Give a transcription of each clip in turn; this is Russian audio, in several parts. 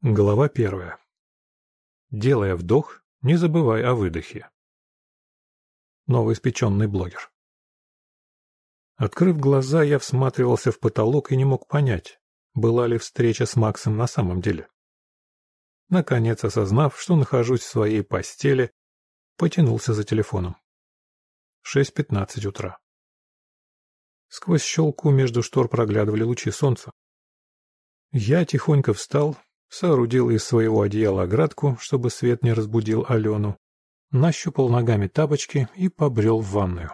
Глава первая. Делая вдох, не забывай о выдохе. Новоиспеченный блогер. Открыв глаза, я всматривался в потолок и не мог понять, была ли встреча с Максом на самом деле. Наконец, осознав, что нахожусь в своей постели, потянулся за телефоном. 6.15 утра. Сквозь щелку между штор проглядывали лучи солнца. Я тихонько встал, соорудил из своего одеяла оградку, чтобы свет не разбудил Алену, нащупал ногами тапочки и побрел в ванную.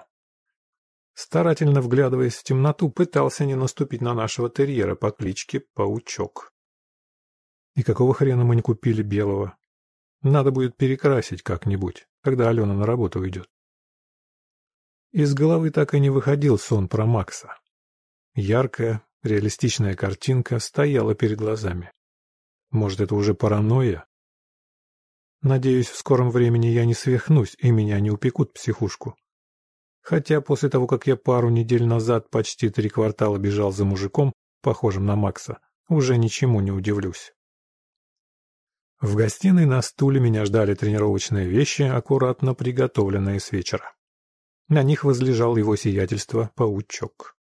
Старательно вглядываясь в темноту, пытался не наступить на нашего терьера по кличке Паучок. И какого хрена мы не купили белого? Надо будет перекрасить как-нибудь, когда Алена на работу уйдет. Из головы так и не выходил сон про Макса. Яркая, реалистичная картинка стояла перед глазами. Может, это уже паранойя? Надеюсь, в скором времени я не свихнусь, и меня не упекут в психушку. Хотя после того, как я пару недель назад почти три квартала бежал за мужиком, похожим на Макса, уже ничему не удивлюсь. В гостиной на стуле меня ждали тренировочные вещи, аккуратно приготовленные с вечера. На них возлежал его сиятельство паучок.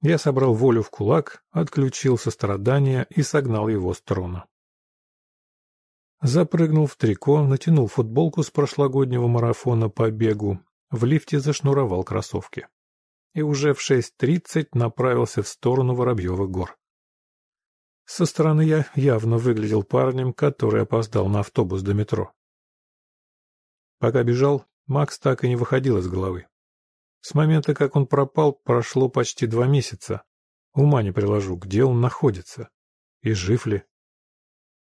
Я собрал волю в кулак, отключил сострадание и согнал его с трона. Запрыгнул в трико, натянул футболку с прошлогоднего марафона по бегу, в лифте зашнуровал кроссовки. И уже в 6.30 направился в сторону Воробьевых гор. Со стороны я явно выглядел парнем, который опоздал на автобус до метро. Пока бежал, Макс так и не выходил из головы. С момента, как он пропал, прошло почти два месяца. Ума не приложу, где он находится. И жив ли?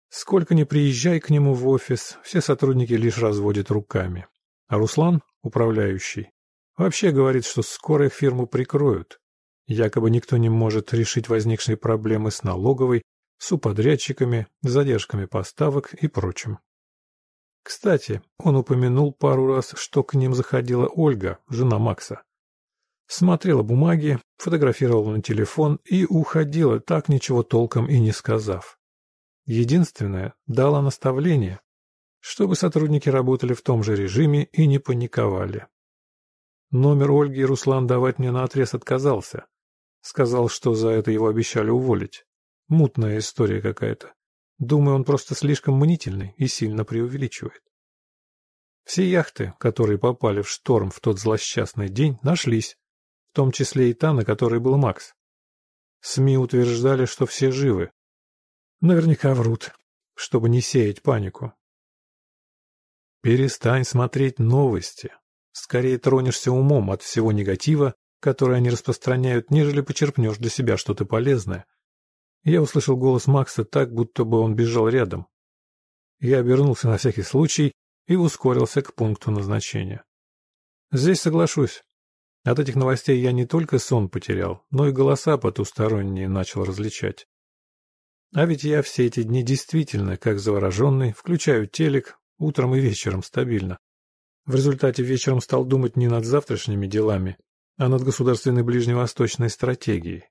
Сколько ни приезжай к нему в офис, все сотрудники лишь разводят руками. А Руслан, управляющий, вообще говорит, что скоро их фирму прикроют. Якобы никто не может решить возникшие проблемы с налоговой, субподрядчиками, задержками поставок и прочим. Кстати, он упомянул пару раз, что к ним заходила Ольга, жена Макса. Смотрела бумаги, фотографировала на телефон и уходила, так ничего толком и не сказав. Единственное, дала наставление, чтобы сотрудники работали в том же режиме и не паниковали. Номер Ольги Руслан давать мне наотрез отказался. Сказал, что за это его обещали уволить. Мутная история какая-то. Думаю, он просто слишком мнительный и сильно преувеличивает. Все яхты, которые попали в шторм в тот злосчастный день, нашлись, в том числе и та, на которой был Макс. СМИ утверждали, что все живы. Наверняка врут, чтобы не сеять панику. Перестань смотреть новости. Скорее тронешься умом от всего негатива, который они распространяют, нежели почерпнешь для себя что-то полезное, я услышал голос Макса так, будто бы он бежал рядом. Я обернулся на всякий случай и ускорился к пункту назначения. Здесь соглашусь. От этих новостей я не только сон потерял, но и голоса потусторонние начал различать. А ведь я все эти дни действительно, как завороженный, включаю телек утром и вечером стабильно. В результате вечером стал думать не над завтрашними делами, а над государственной ближневосточной стратегией.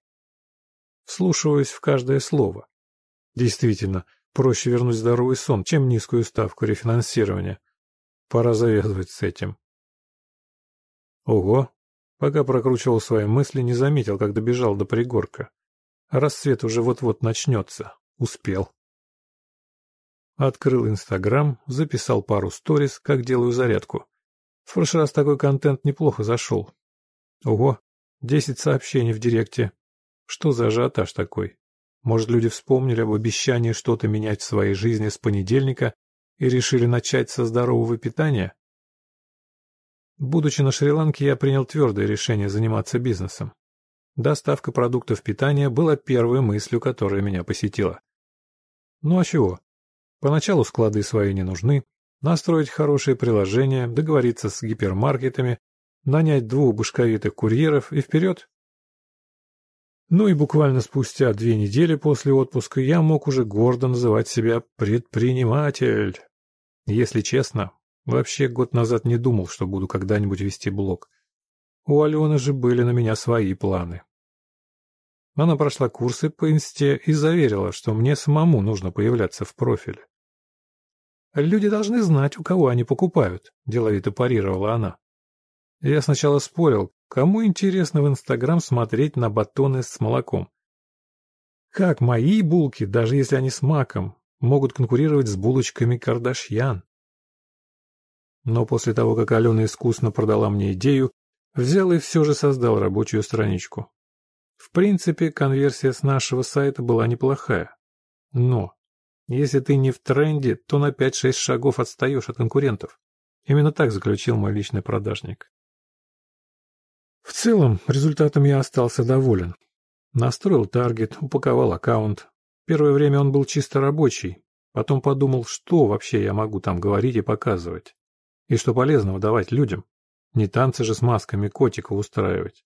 Вслушиваюсь в каждое слово. Действительно, проще вернуть здоровый сон, чем низкую ставку рефинансирования. Пора завязывать с этим. Ого! Пока прокручивал свои мысли, не заметил, как добежал до пригорка. Рассвет уже вот-вот начнется. Успел. Открыл Инстаграм, записал пару сторис, как делаю зарядку. В прошлый раз такой контент неплохо зашел. Ого, десять сообщений в директе, что за ажиотаж такой? Может, люди вспомнили об обещании что-то менять в своей жизни с понедельника и решили начать со здорового питания? Будучи на Шри-Ланке, я принял твердое решение заниматься бизнесом. Доставка продуктов питания была первой мыслью, которая меня посетила. Ну а чего? Поначалу склады свои не нужны, настроить хорошее приложение, договориться с гипермаркетами, нанять двух башковитых курьеров и вперед. Ну и буквально спустя две недели после отпуска я мог уже гордо называть себя предприниматель. Если честно, вообще год назад не думал, что буду когда-нибудь вести блог. У Алены же были на меня свои планы. Она прошла курсы по инсте и заверила, что мне самому нужно появляться в профиле. «Люди должны знать, у кого они покупают», – деловито парировала она. Я сначала спорил, кому интересно в Инстаграм смотреть на батоны с молоком. Как мои булки, даже если они с маком, могут конкурировать с булочками Кардашьян? Но после того, как Алена искусно продала мне идею, взял и все же создал рабочую страничку. В принципе, конверсия с нашего сайта была неплохая. Но, если ты не в тренде, то на 5-6 шагов отстаешь от конкурентов. Именно так заключил мой личный продажник. В целом, результатом я остался доволен. Настроил таргет, упаковал аккаунт. Первое время он был чисто рабочий. Потом подумал, что вообще я могу там говорить и показывать. И что полезного давать людям. Не танцы же с масками котиков устраивать.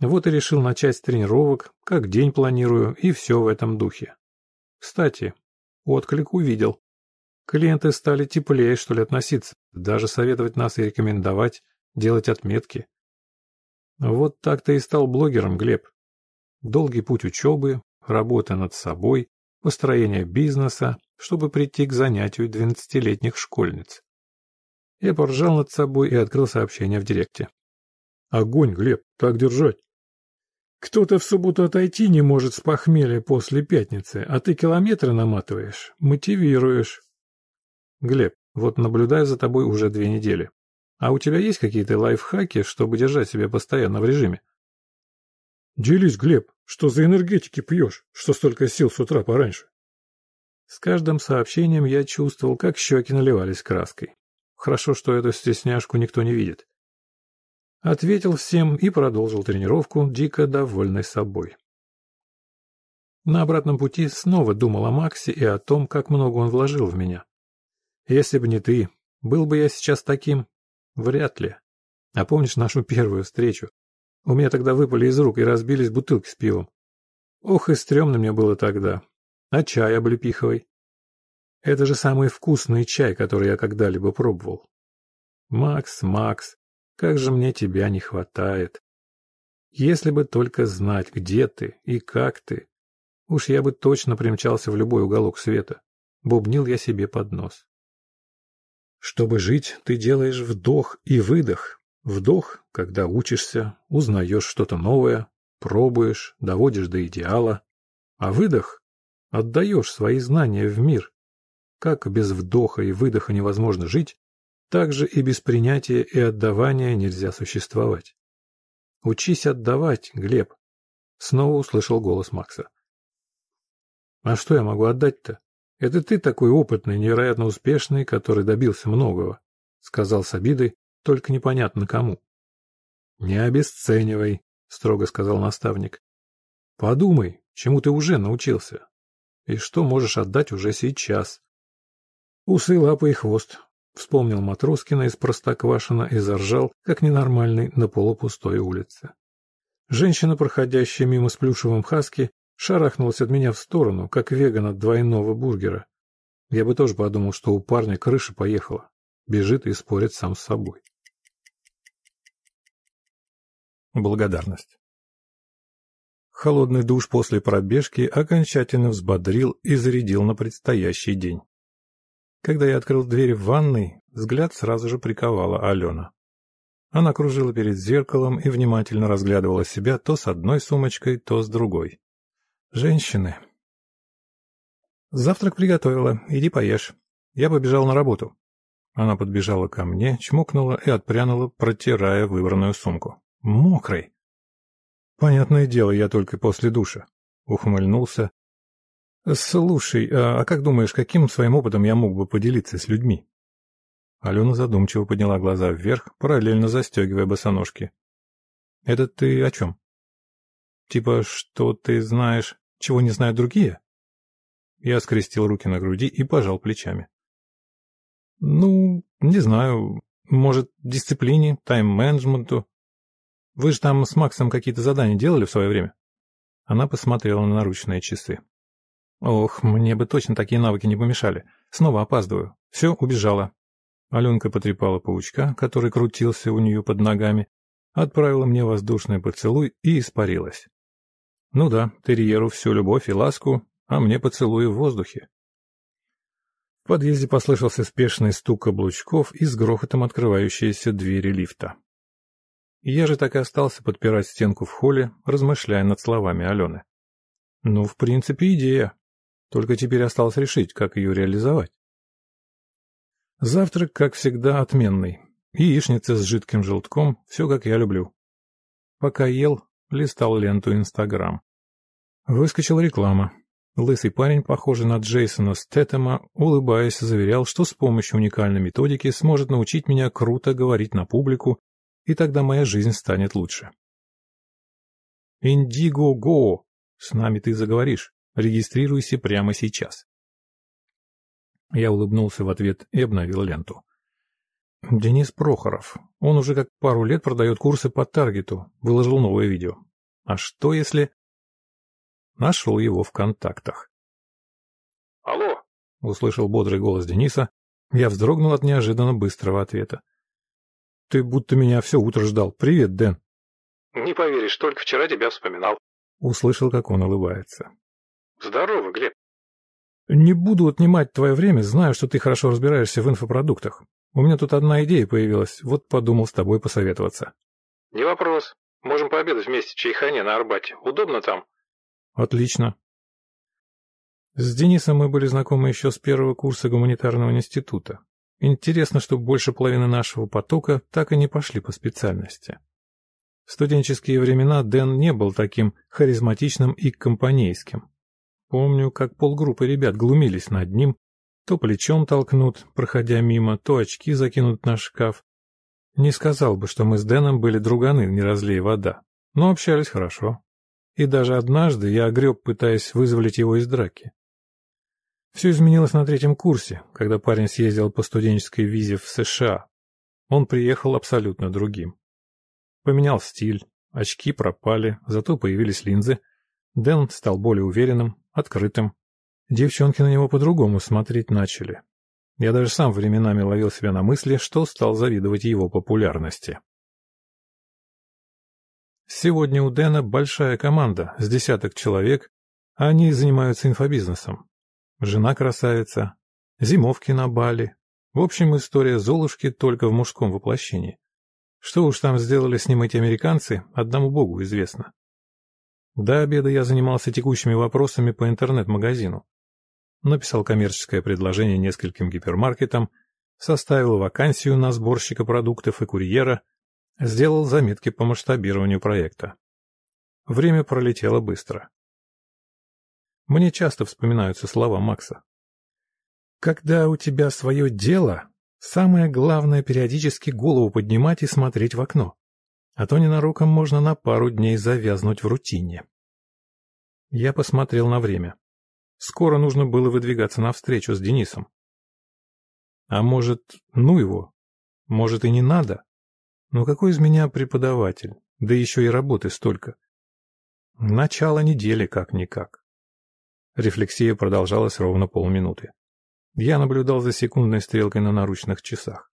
Вот и решил начать с тренировок, как день планирую, и все в этом духе. Кстати, отклик увидел. Клиенты стали теплее, что ли, относиться, даже советовать нас и рекомендовать, делать отметки. Вот так-то и стал блогером, Глеб. Долгий путь учебы, работа над собой, построение бизнеса, чтобы прийти к занятию двенадцатилетних школьниц. Я поржал над собой и открыл сообщение в директе. «Огонь, Глеб, так держать!» Кто-то в субботу отойти не может с похмелья после пятницы, а ты километры наматываешь, мотивируешь. Глеб, вот наблюдаю за тобой уже две недели. А у тебя есть какие-то лайфхаки, чтобы держать себя постоянно в режиме? Делись, Глеб, что за энергетики пьешь, что столько сил с утра пораньше? С каждым сообщением я чувствовал, как щеки наливались краской. Хорошо, что эту стесняшку никто не видит. Ответил всем и продолжил тренировку, дико довольный собой. На обратном пути снова думал о Максе и о том, как много он вложил в меня. Если бы не ты, был бы я сейчас таким? Вряд ли. А помнишь нашу первую встречу? У меня тогда выпали из рук и разбились бутылки с пивом. Ох, и стрёмно мне было тогда. А чай облепиховый? Это же самый вкусный чай, который я когда-либо пробовал. Макс, Макс, как же мне тебя не хватает. Если бы только знать, где ты и как ты. Уж я бы точно примчался в любой уголок света. Бубнил я себе под нос. Чтобы жить, ты делаешь вдох и выдох. Вдох, когда учишься, узнаешь что-то новое, пробуешь, доводишь до идеала. А выдох — отдаешь свои знания в мир. Как без вдоха и выдоха невозможно жить, также и без принятия и отдавания нельзя существовать. Учись отдавать, Глеб. Снова услышал голос Макса. А что я могу отдать-то? Это ты такой опытный, невероятно успешный, который добился многого, сказал с обидой, только непонятно кому. Не обесценивай, строго сказал наставник. Подумай, чему ты уже научился. И что можешь отдать уже сейчас. Усы, лапы и хвост. Вспомнил Матроскина из Простоквашина и заржал, как ненормальный, на полупустой улице. Женщина, проходящая мимо с плюшевым хаски, шарахнулась от меня в сторону, как веган от двойного бургера. Я бы тоже подумал, что у парня крыша поехала. Бежит и спорит сам с собой. Благодарность. Холодный душ после пробежки окончательно взбодрил и зарядил на предстоящий день. Когда я открыл дверь в ванной, взгляд сразу же приковала Алена. Она кружила перед зеркалом и внимательно разглядывала себя то с одной сумочкой, то с другой. Женщины. Завтрак приготовила, иди поешь. Я побежал на работу. Она подбежала ко мне, чмокнула и отпрянула, протирая выбранную сумку. Мокрый. Понятное дело, я только после душа. Ухмыльнулся, «Слушай, а, а как думаешь, каким своим опытом я мог бы поделиться с людьми?» Алена задумчиво подняла глаза вверх, параллельно застегивая босоножки. «Это ты о чем?» «Типа, что ты знаешь, чего не знают другие?» Я скрестил руки на груди и пожал плечами. «Ну, не знаю. Может, дисциплине, тайм-менеджменту. Вы же там с Максом какие-то задания делали в свое время?» Она посмотрела на наручные часы. Ох, мне бы точно такие навыки не помешали. Снова опаздываю. Все, убежала. Аленка потрепала паучка, который крутился у нее под ногами, отправила мне воздушный поцелуй и испарилась. Ну да, терьеру всю любовь и ласку, а мне поцелуи в воздухе. В подъезде послышался спешный стук каблучков и с грохотом открывающиеся двери лифта. Я же так и остался подпирать стенку в холле, размышляя над словами Алены. Ну, в принципе, идея. Только теперь осталось решить, как ее реализовать. Завтрак, как всегда, отменный. Яичница с жидким желтком, все как я люблю. Пока ел, листал ленту Инстаграм. Выскочила реклама. Лысый парень, похожий на Джейсона Стэттема, улыбаясь, заверял, что с помощью уникальной методики сможет научить меня круто говорить на публику, и тогда моя жизнь станет лучше. «Индиго Го! С нами ты заговоришь. Регистрируйся прямо сейчас». Я улыбнулся в ответ и обновил ленту. Денис Прохоров. Он уже как пару лет продает курсы по таргету, выложил новое видео. А что если... Нашел его в контактах. «Алло!» — услышал бодрый голос Дениса. Я вздрогнул от неожиданно быстрого ответа. «Ты будто меня все утро ждал. Привет, Дэн!» «Не поверишь, только вчера тебя вспоминал». Услышал, как он улыбается. «Здорово, Глеб». «Не буду отнимать твое время, знаю, что ты хорошо разбираешься в инфопродуктах. У меня тут одна идея появилась, вот подумал с тобой посоветоваться. Не вопрос. Можем пообедать вместе в чайхане на Арбате. Удобно там? Отлично. С Денисом мы были знакомы еще с первого курса гуманитарного института. Интересно, что больше половины нашего потока так и не пошли по специальности. В студенческие времена Дэн не был таким харизматичным и компанейским. Помню, как полгруппы ребят глумились над ним, то плечом толкнут, проходя мимо, то очки закинут на шкаф. Не сказал бы, что мы с Дэном были друганы, не разлей вода, но общались хорошо. И даже однажды я огреб, пытаясь вызволить его из драки. Все изменилось на третьем курсе, когда парень съездил по студенческой визе в США. Он приехал абсолютно другим. Поменял стиль, очки пропали, зато появились линзы. Дэн стал более уверенным, открытым, Девчонки на него по-другому смотреть начали. Я даже сам временами ловил себя на мысли, что стал завидовать его популярности. Сегодня у Дэна большая команда, с десяток человек, а они занимаются инфобизнесом. Жена красавица, зимовки на Бали. В общем, история Золушки только в мужском воплощении. Что уж там сделали с ним эти американцы, одному богу известно. До обеда я занимался текущими вопросами по интернет-магазину написал коммерческое предложение нескольким гипермаркетам, составил вакансию на сборщика продуктов и курьера, сделал заметки по масштабированию проекта. Время пролетело быстро. Мне часто вспоминаются слова Макса. «Когда у тебя свое дело, самое главное периодически голову поднимать и смотреть в окно, а то ненароком можно на пару дней завязнуть в рутине». Я посмотрел на время. Скоро нужно было выдвигаться навстречу с Денисом. А может, ну его? Может и не надо? Но какой из меня преподаватель? Да еще и работы столько. Начало недели как-никак. Рефлексия продолжалась ровно полминуты. Я наблюдал за секундной стрелкой на наручных часах.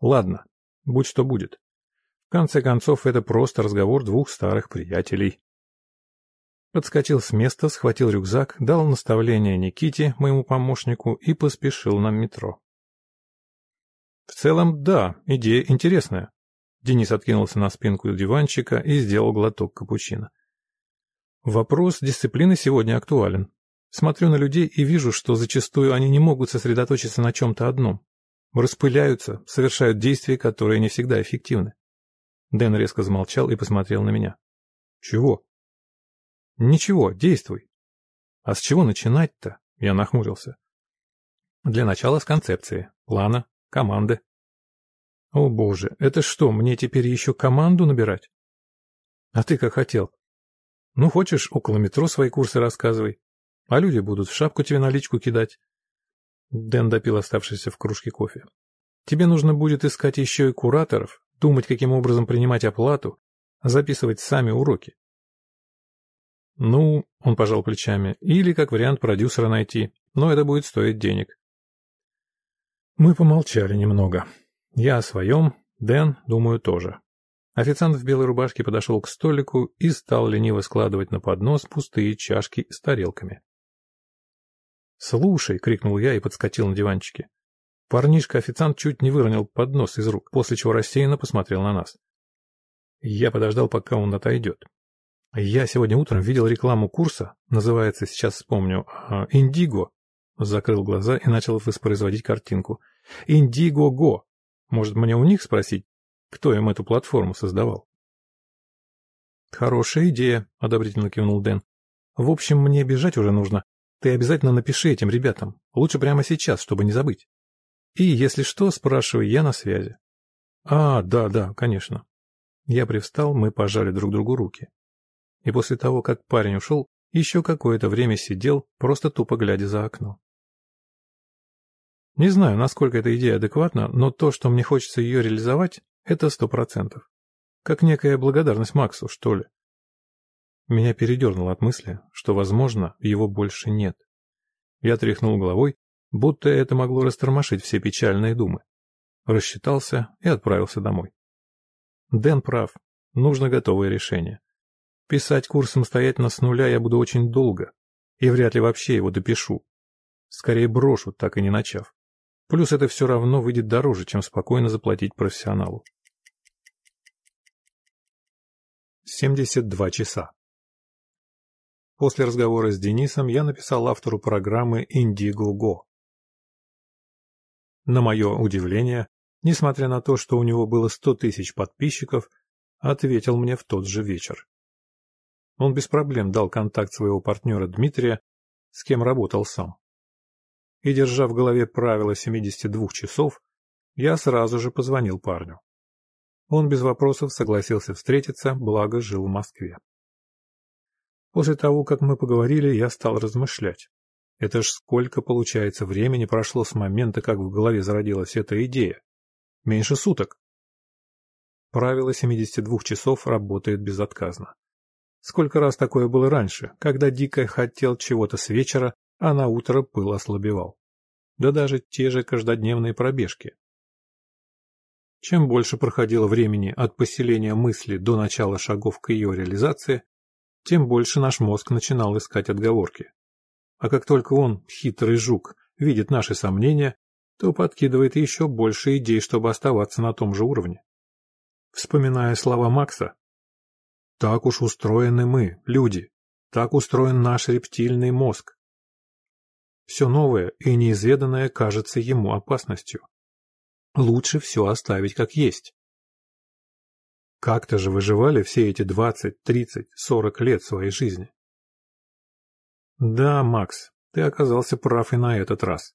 Ладно, будь что будет. В конце концов, это просто разговор двух старых приятелей. Подскочил с места, схватил рюкзак, дал наставление Никите, моему помощнику, и поспешил на метро. В целом, да, идея интересная. Денис откинулся на спинку диванчика и сделал глоток капучино. Вопрос дисциплины сегодня актуален. Смотрю на людей и вижу, что зачастую они не могут сосредоточиться на чем-то одном. Распыляются, совершают действия, которые не всегда эффективны. Дэн резко замолчал и посмотрел на меня. «Чего?» Ничего, действуй. А с чего начинать-то? Я нахмурился. Для начала с концепции, плана, команды. О боже, это что, мне теперь еще команду набирать? А ты как хотел. Ну, хочешь, около метро свои курсы рассказывай. А люди будут в шапку тебе наличку кидать. Дэн допил оставшийся в кружке кофе. Тебе нужно будет искать еще и кураторов, думать, каким образом принимать оплату, записывать сами уроки. Ну, он пожал плечами, или как вариант продюсера найти, но это будет стоить денег. Мы помолчали немного. Я о своем, Дэн, думаю, тоже. Официант в белой рубашке подошел к столику и стал лениво складывать на поднос пустые чашки с тарелками. «Слушай!» — крикнул я и подскочил на диванчике. Парнишка-официант чуть не выронил поднос из рук, после чего рассеянно посмотрел на нас. Я подождал, пока он отойдет. Я сегодня утром видел рекламу курса, называется, сейчас вспомню, а, «Индиго». Закрыл глаза и начал воспроизводить картинку. «Индиго-го». Может, мне у них спросить, кто им эту платформу создавал? «Хорошая идея», — одобрительно кивнул Дэн. «В общем, мне бежать уже нужно. Ты обязательно напиши этим ребятам. Лучше прямо сейчас, чтобы не забыть. И, если что, спрашивай, я на связи». «А, да, да, конечно». Я привстал, мы пожали друг другу руки. И после того, как парень ушел, еще какое-то время сидел, просто тупо глядя за окно. Не знаю, насколько эта идея адекватна, но то, что мне хочется ее реализовать, это сто процентов. Как некая благодарность Максу, что ли. Меня передернуло от мысли, что, возможно, его больше нет. Я тряхнул головой, будто это могло растормошить все печальные думы. Рассчитался и отправился домой. Дэн прав, нужно готовое решение. Писать курс самостоятельно с нуля я буду очень долго, и вряд ли вообще его допишу. Скорее брошу, так и не начав. Плюс это все равно выйдет дороже, чем спокойно заплатить профессионалу. 72 часа. После разговора с Денисом я написал автору программы Indiegogo. На мое удивление, несмотря на то, что у него было 100 тысяч подписчиков, ответил мне в тот же вечер. Он без проблем дал контакт своего партнера Дмитрия, с кем работал сам. И, держа в голове правило 72 часов, я сразу же позвонил парню. Он без вопросов согласился встретиться, благо жил в Москве. После того, как мы поговорили, я стал размышлять. Это ж сколько, получается, времени прошло с момента, как в голове зародилась эта идея. Меньше суток. Правило 72 часов работает безотказно. Сколько раз такое было раньше, когда дико хотел чего-то с вечера, а на утро пыл ослабевал. Да даже те же каждодневные пробежки. Чем больше проходило времени от поселения мысли до начала шагов к ее реализации, тем больше наш мозг начинал искать отговорки. А как только он, хитрый жук, видит наши сомнения, то подкидывает еще больше идей, чтобы оставаться на том же уровне. Вспоминая слова Макса, «Так уж устроены мы, люди, так устроен наш рептильный мозг». Все новое и неизведанное кажется ему опасностью. Лучше все оставить как есть. Как-то же выживали все эти 20, 30, 40 лет своей жизни. Да, Макс, ты оказался прав и на этот раз.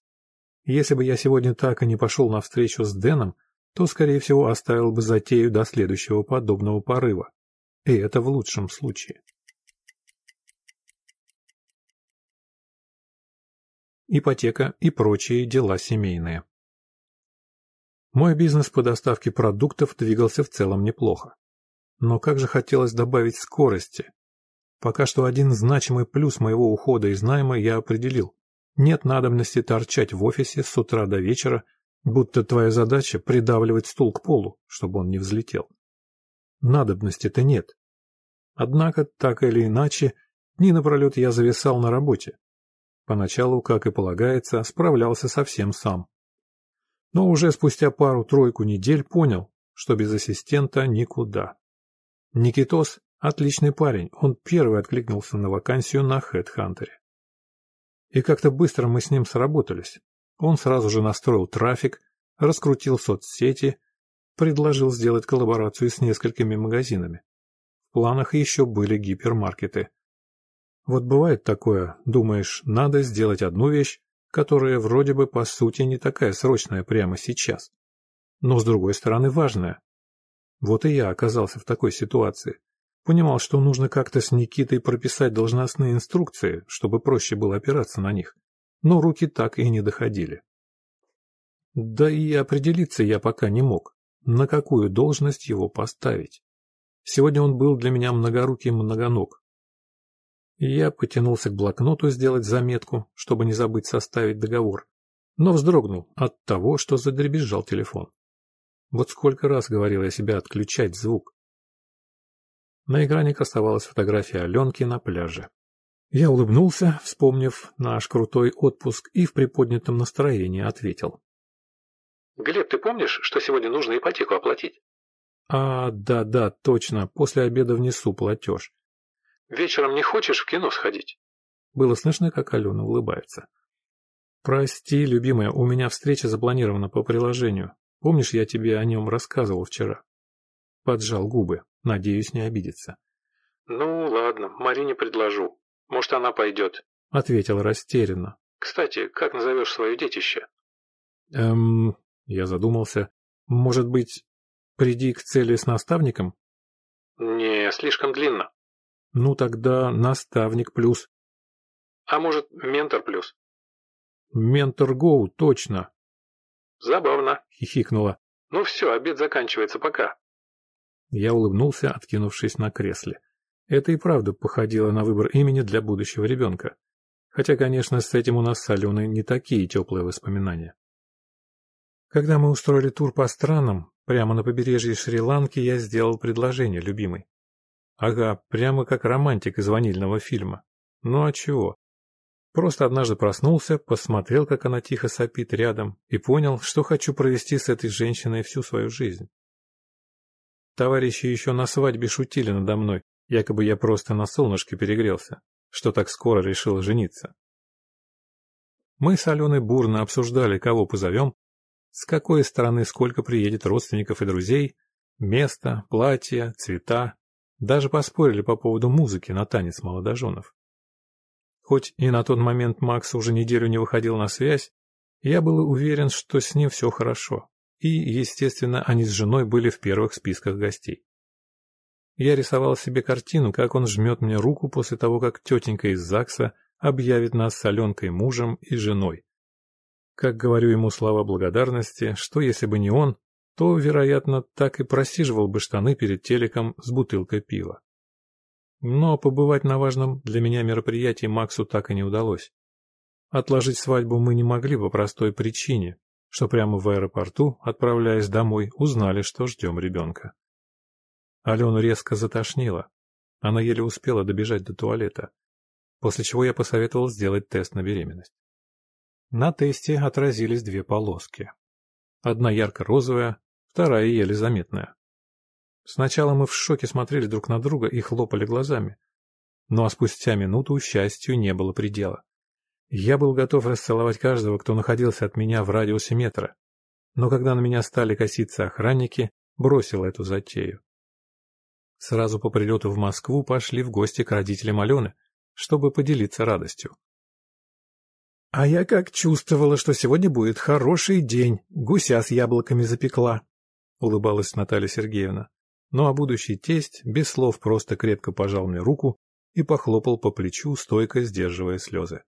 Если бы я сегодня так и не пошел на встречу с Дэном, то, скорее всего, оставил бы затею до следующего подобного порыва. И это в лучшем случае. Ипотека и прочие дела семейные. Мой бизнес по доставке продуктов двигался в целом неплохо. Но как же хотелось добавить скорости. Пока что один значимый плюс моего ухода из найма я определил. Нет надобности торчать в офисе с утра до вечера, будто твоя задача придавливать стул к полу, чтобы он не взлетел. Надобности-то нет. Однако, так или иначе, дни напролет я зависал на работе. Поначалу, как и полагается, справлялся совсем сам но уже спустя пару-тройку недель понял, что без ассистента никуда. Никитос – отличный парень, он первый откликнулся на вакансию на HeadHunter. И как-то быстро мы с ним сработались. Он сразу же настроил трафик, раскрутил соцсети, предложил сделать коллаборацию с несколькими магазинами. В планах еще были гипермаркеты. Вот бывает такое, думаешь, надо сделать одну вещь, которая вроде бы по сути не такая срочная прямо сейчас, но с другой стороны важная. Вот и я оказался в такой ситуации. Понимал, что нужно как-то с Никитой прописать должностные инструкции, чтобы проще было опираться на них, но руки так и не доходили. Да и определиться я пока не мог, на какую должность его поставить. Сегодня он был для меня многорукий многоног, я потянулся к блокноту сделать заметку, чтобы не забыть составить договор, но вздрогнул от того, что задребезжал телефон. Вот сколько раз говорил я себя отключать звук. На экране красовалась фотография Аленки на пляже. Я улыбнулся, вспомнив наш крутой отпуск, и в приподнятом настроении ответил. «Глеб, ты помнишь, что сегодня нужно ипотеку оплатить?» «А, да-да, точно, после обеда внесу платеж». «Вечером не хочешь в кино сходить?» Было слышно, как Алена улыбается. «Прости, любимая, у меня встреча запланирована по приложению. Помнишь, я тебе о нем рассказывал вчера?» Поджал губы, надеюсь, не обидится. «Ну, ладно, Марине предложу. Может, она пойдет», — ответил растерянно. «Кстати, как назовешь свое детище?» «Эм...» — я задумался. «Может быть, приди к цели с наставником?» «Не, слишком длинно». «Ну, тогда наставник плюс». «А может, ментор плюс?» «Ментор Гоу, точно». «Забавно», — хихикнула. «Ну все, обед заканчивается, пока». Я улыбнулся, откинувшись на кресле. Это и правда походило на выбор имени для будущего ребенка. Хотя, конечно, с этим у нас с Аленой не такие теплые воспоминания. Когда мы устроили тур по странам, прямо на побережье Шри-Ланки я сделал предложение любимой. Ага, прямо как романтик из ванильного фильма. Ну а чего? Просто однажды проснулся, посмотрел, как она тихо сопит рядом, и понял, что хочу провести с этой женщиной всю свою жизнь. Товарищи еще на свадьбе шутили надо мной, якобы я просто на солнышке перегрелся, что так скоро решил жениться. Мы с Аленой бурно обсуждали, кого позовем, с какой стороны сколько приедет родственников и друзей, место, платье, цвета, даже поспорили по поводу музыки на танец молодоженов. Хоть и на тот момент Макс уже неделю не выходил на связь, я был уверен, что с ним все хорошо и, естественно, они с женой были в первых списках гостей. Я рисовал себе картину, как он жмет мне руку после того, как тетенька из ЗАГСа объявит нас с Аленкой мужем и женой. Как говорю ему слова благодарности, что если бы не он, то, вероятно, так и просиживал бы штаны перед телеком с бутылкой пива. Но побывать на важном для меня мероприятии Максу так и не удалось. Отложить свадьбу мы не могли по простой причине что прямо в аэропорту, отправляясь домой, узнали, что ждем ребенка. Алену резко затошнило. Она еле успела добежать до туалета, после чего я посоветовал сделать тест на беременность. На тесте отразились две полоски. Одна ярко-розовая, вторая еле заметная. Сначала мы в шоке смотрели друг на друга и хлопали глазами. Ну а спустя минуту счастью не было предела. Я был готов расцеловать каждого, кто находился от меня в радиусе метра. Но когда на меня стали коситься охранники, бросил эту затею. Сразу по прилету в Москву пошли в гости к родителям Алены, чтобы поделиться радостью. «А я как чувствовала, что сегодня будет хороший день, гуся с яблоками запекла», — улыбалась Наталья Сергеевна. Ну а будущий тесть без слов просто крепко пожал мне руку и похлопал по плечу, стойко сдерживая слезы.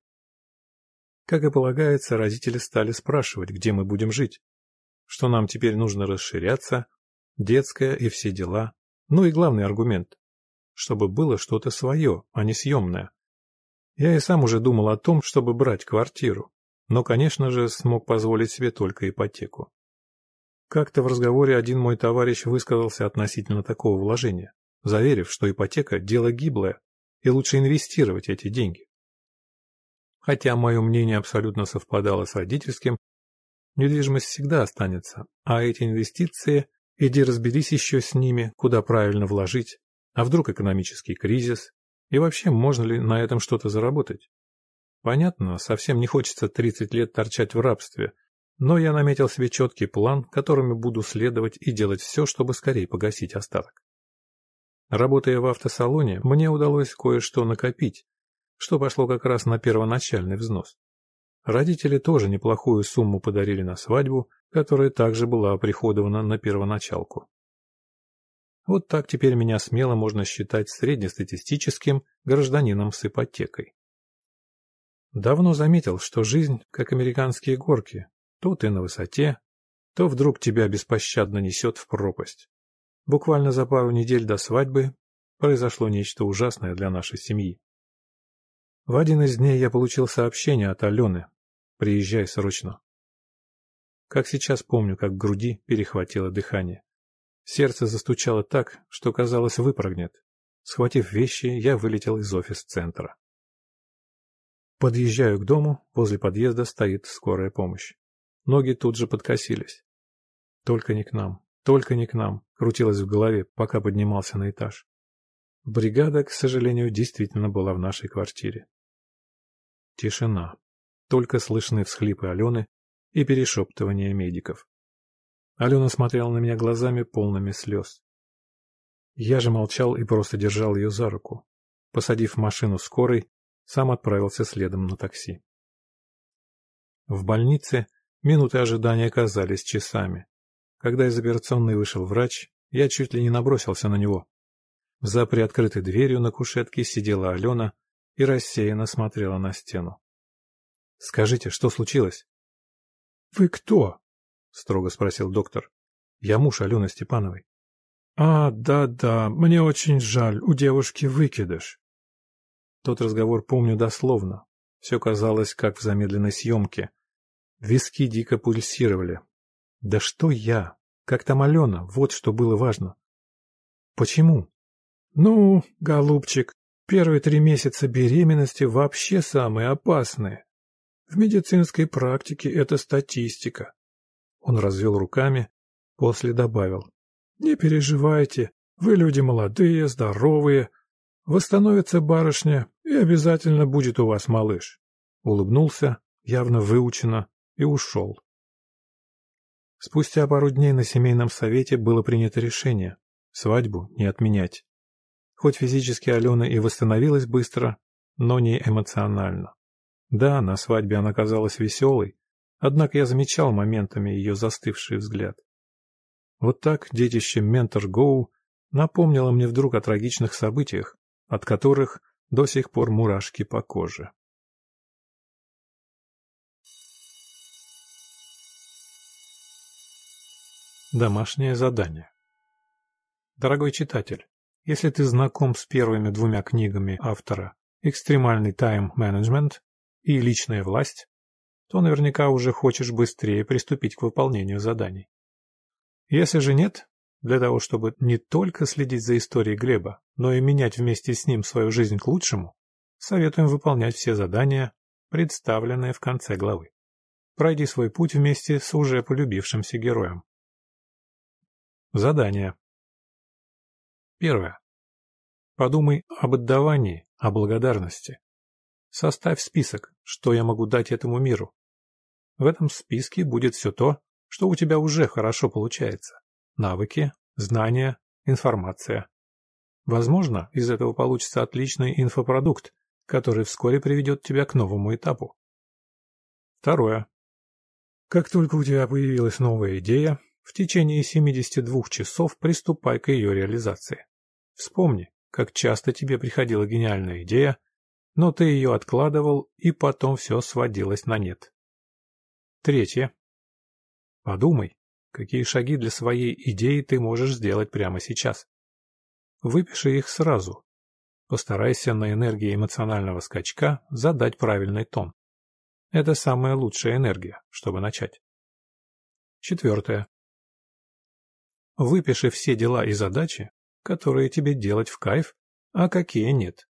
Как и полагается, родители стали спрашивать, где мы будем жить, что нам теперь нужно расширяться, детское и все дела, ну и главный аргумент, чтобы было что-то свое, а не съемное. Я и сам уже думал о том, чтобы брать квартиру, но, конечно же, смог позволить себе только ипотеку. Как-то в разговоре один мой товарищ высказался относительно такого вложения, заверив, что ипотека – дело гиблое, и лучше инвестировать эти деньги. Хотя мое мнение абсолютно совпадало с родительским, недвижимость всегда останется, а эти инвестиции, иди разберись еще с ними, куда правильно вложить, а вдруг экономический кризис, и вообще можно ли на этом что-то заработать. Понятно, совсем не хочется 30 лет торчать в рабстве, но я наметил себе четкий план, которыми буду следовать и делать все, чтобы скорее погасить остаток. Работая в автосалоне, мне удалось кое-что накопить, что пошло как раз на первоначальный взнос. Родители тоже неплохую сумму подарили на свадьбу, которая также была оприходована на первоначалку. Вот так теперь меня смело можно считать среднестатистическим гражданином с ипотекой. Давно заметил, что жизнь, как американские горки, то ты на высоте, то вдруг тебя беспощадно несет в пропасть. Буквально за пару недель до свадьбы произошло нечто ужасное для нашей семьи. В один из дней я получил сообщение от Алены. «Приезжай срочно». Как сейчас помню, как в груди перехватило дыхание. Сердце застучало так, что казалось выпрыгнет. Схватив вещи, я вылетел из офис-центра. Подъезжаю к дому, возле подъезда стоит скорая помощь. Ноги тут же подкосились. Только не к нам, только не к нам, крутилось в голове, пока поднимался на этаж. Бригада, к сожалению, действительно была в нашей квартире. Тишина. Только слышны всхлипы Алены и перешептывания медиков. Алена смотрела на меня глазами, полными слез. Я же молчал и просто держал ее за руку. Посадив машину скорой, сам отправился следом на такси. В больнице минуты ожидания казались часами. Когда из операционной вышел врач, я чуть ли не набросился на него. За приоткрытой дверью на кушетке сидела Алена и рассеянно смотрела на стену. «Скажите, что случилось?» «Вы кто?» — строго спросил доктор. «Я муж Алены Степановой». «А, да-да, мне очень жаль, у девушки выкидыш». Тот разговор помню дословно. Все казалось, как в замедленной съемке. Виски дико пульсировали. Да что я? Как там Алена? Вот что было важно. Почему? Ну, голубчик, первые три месяца беременности вообще самые опасные. В медицинской практике это статистика. Он развел руками, после добавил. Не переживайте, вы люди молодые, здоровые. Восстановится барышня, и обязательно будет у вас малыш. Улыбнулся, явно выучено, и ушел. Спустя пару дней на семейном совете было принято решение свадьбу не отменять. Хоть физически Алена и восстановилась быстро, но не эмоционально. Да, на свадьбе она казалась веселой, однако я замечал моментами ее застывший взгляд. Вот так детище Ментор Гоу напомнило мне вдруг о трагичных событиях, от которых до сих пор мурашки по коже. Домашнее задание Дорогой читатель, если ты знаком с первыми двумя книгами автора «Экстремальный тайм-менеджмент» и «Личная власть», то наверняка уже хочешь быстрее приступить к выполнению заданий. Если же нет, для того, чтобы не только следить за историей Глеба, но и менять вместе с ним свою жизнь к лучшему, советуем выполнять все задания, представленные в конце главы. Пройди свой путь вместе с уже полюбившимся героем. Задание. Первое. Подумай об отдавании, о благодарности. Составь список, что я могу дать этому миру. В этом списке будет все то, что у тебя уже хорошо получается. Навыки, знания, информация. Возможно, из этого получится отличный инфопродукт, который вскоре приведет тебя к новому этапу. Второе. Как только у тебя появилась новая идея, в течение 72 часов приступай к ее реализации. Вспомни, как часто тебе приходила гениальная идея, но ты ее откладывал, и потом все сводилось на нет. Третье. Подумай, какие шаги для своей идеи ты можешь сделать прямо сейчас. Выпиши их сразу. Постарайся на энергии эмоционального скачка задать правильный тон. Это самая лучшая энергия, чтобы начать. Четвертое. Выпиши все дела и задачи, которые тебе делать в кайф, а какие нет.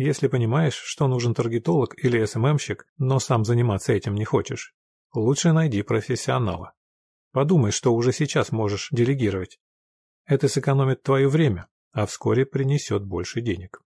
Если понимаешь, что нужен таргетолог или СММщик, но сам заниматься этим не хочешь, лучше найди профессионала. Подумай, что уже сейчас можешь делегировать. Это сэкономит твое время, а вскоре принесет больше денег.